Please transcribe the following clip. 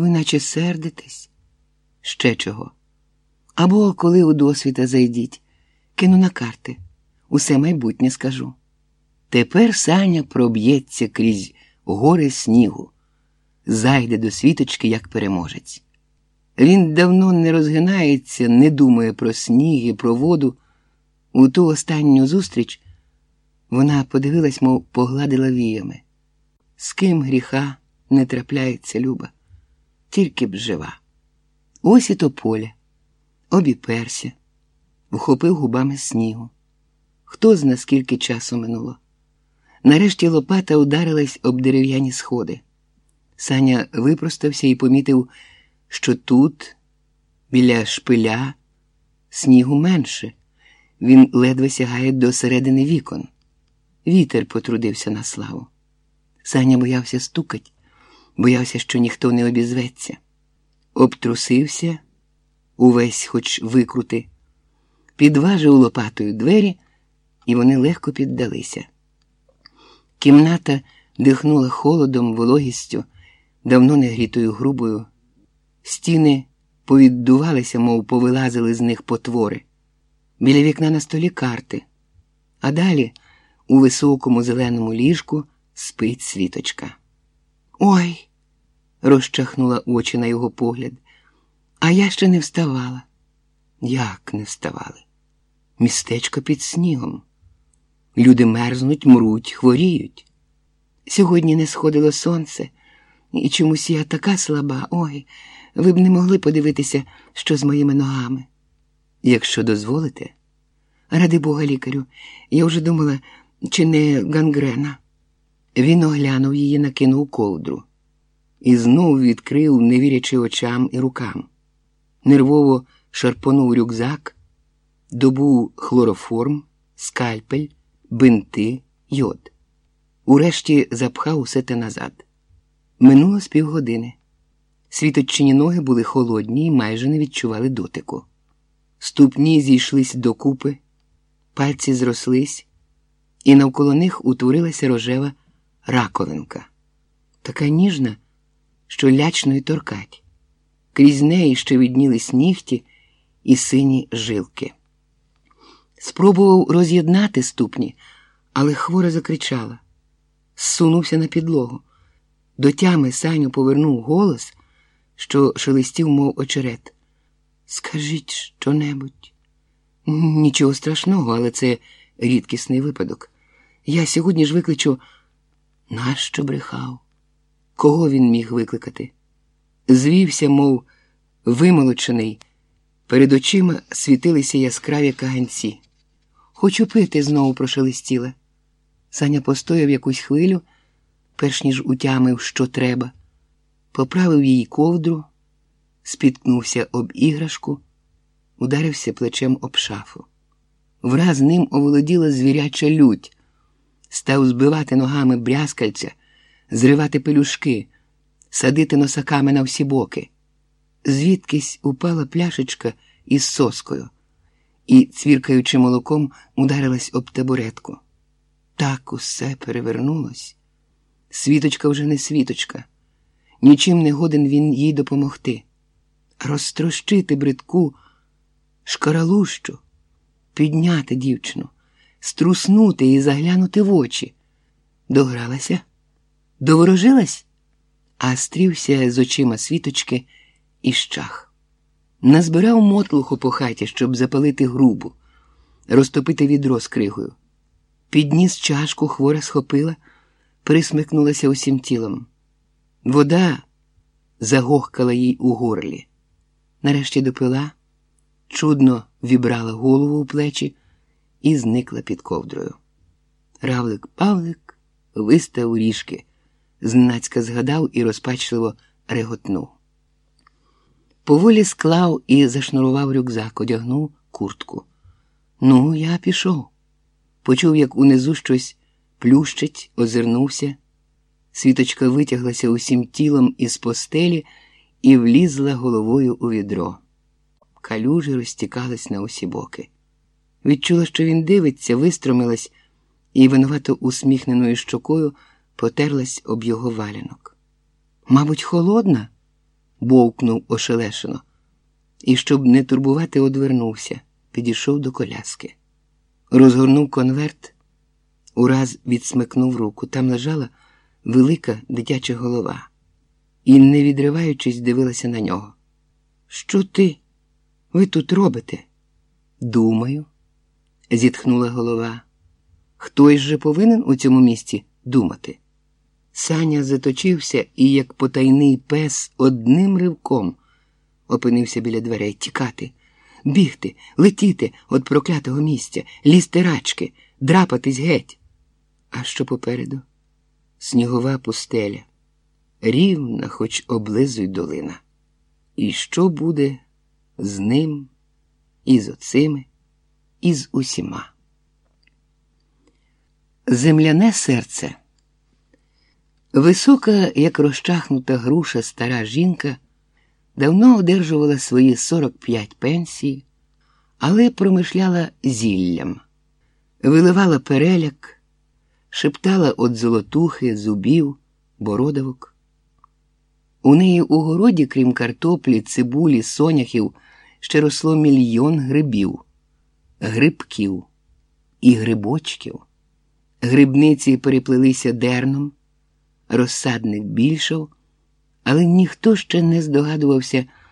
Ви наче сердитесь? Ще чого? Або коли у досвіта зайдіть, кину на карти, усе майбутнє скажу. Тепер Саня проб'ється крізь гори снігу, зайде до світочки як переможець. Він давно не розгинається, не думає про сніг і про воду. У ту останню зустріч вона подивилась, мов погладила віями. З ким гріха не трапляється люба, тільки б жива. Ось і то поле, обіперся, вхопив губами снігу. Хто зна скільки часу минуло. Нарешті лопата ударилась об дерев'яні сходи. Саня випростався і помітив, що тут, біля шпиля, снігу менше. Він ледве сягає до середини вікон. Вітер потрудився на славу. Саня боявся стукать, боявся, що ніхто не обізветься. Обтрусився, увесь хоч викрути, підважив лопатою двері, і вони легко піддалися. Кімната дихнула холодом, вологістю, давно не грітою грубою. Стіни повіддувалися, мов повилазили з них потвори. Біля вікна на столі карти, а далі у високому зеленому ліжку спить світочка. Ой, розчахнула очі на його погляд, а я ще не вставала. Як не вставали? Містечко під снігом. Люди мерзнуть, мруть, хворіють. Сьогодні не сходило сонце, і чомусь я така слаба. Ой, ви б не могли подивитися, що з моїми ногами. Якщо дозволите, ради Бога, лікарю, я вже думала, чи не гангрена. Він оглянув її, накинув ковдру і знов відкрив, не вірячи очам і рукам. Нервово шарпонув рюкзак, добув хлороформ, скальпель, бинти, йод. Урешті запхав усе те назад. Минуло з півгодини. Світоччині ноги були холодні і майже не відчували дотику. Ступні зійшлись докупи, пальці зрослись, і навколо них утворилася рожева раковинка, така ніжна, що лячно й торкать. Крізь неї ще віднілись нігті і сині жилки. Спробував роз'єднати ступні, але хвора закричала, зсунувся на підлогу. До тями Саню повернув голос, що шелестів, мов очерет. Скажіть що-небудь. Нічого страшного, але це рідкісний випадок. Я сьогодні ж викличу, нащо брехав? Кого він міг викликати? Звівся, мов вимолочений, перед очима світилися яскраві каганці. Хочу пити, знову прошелестіла. Саня постояв якусь хвилю, перш ніж утямив, що треба, поправив їй ковдру, спіткнувся об іграшку, ударився плечем об шафу. Враз ним оволоділа звіряча лють, став збивати ногами брязкальця, зривати пелюшки, садити носаками на всі боки. Звідкись упала пляшечка із соскою і, цвіркаючи молоком, ударилась об табуретку. Так усе перевернулось. Світочка вже не світочка, нічим не годен він їй допомогти. Розтрощити бридку, шкаралущу, підняти дівчину, струснути і заглянути в очі. Догралася, доворожилась, а стрівся з очима світочки і щах. Назбирав мотлуху по хаті, щоб запалити грубу, розтопити відро з кригою. Підніс чашку, хвора схопила, присмикнулася усім тілом. Вода загохкала їй у горлі. Нарешті допила, чудно вібрала голову у плечі і зникла під ковдрою. Равлик Павлик вистав ріжки, знацька згадав і розпачливо реготнув. Поволі склав і зашнурував рюкзак, одягнув куртку. Ну, я пішов. Почув, як унизу щось плющить, озирнувся. Світочка витяглася усім тілом із постелі і влізла головою у відро. Калюжі розтікались на усі боки. Відчула, що він дивиться, вистромилась і, винувато усміхненою щокою, потерлась об його валянок. Мабуть, холодна? бовкнув ошелешено, і, щоб не турбувати, одвернувся, підійшов до коляски. Розгорнув конверт, ураз відсмикнув руку. Там лежала велика дитяча голова і, не відриваючись, дивилася на нього. Що ти? Ви тут робите? Думаю, зітхнула голова. Хтось же повинен у цьому місці думати. Саня заточився і, як потайний пес, одним ривком опинився біля дверей тікати, бігти, летіти від проклятого місця, лізти рачки, драпатись геть. А що попереду? Снігова пустеля, рівна, хоч облизуй долина. І що буде з ним, і з оцими, і з усіма? Земляне серце. Висока, як розчахнута груша стара жінка, давно одержувала свої 45 пенсій, але промишляла зіллям, виливала переляк, шептала от золотухи, зубів, бородавок. У неї у городі, крім картоплі, цибулі, соняхів, ще росло мільйон грибів, грибків і грибочків. Грибниці переплелися дерном, розсадник більшав, але ніхто ще не здогадувався.